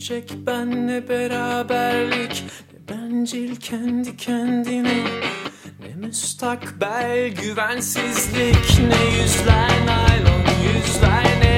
Gelecek benle beraberlik. Ne bencil kendi kendine Ne müstakbel güvensizlik. Ne yüzler naylon yüzler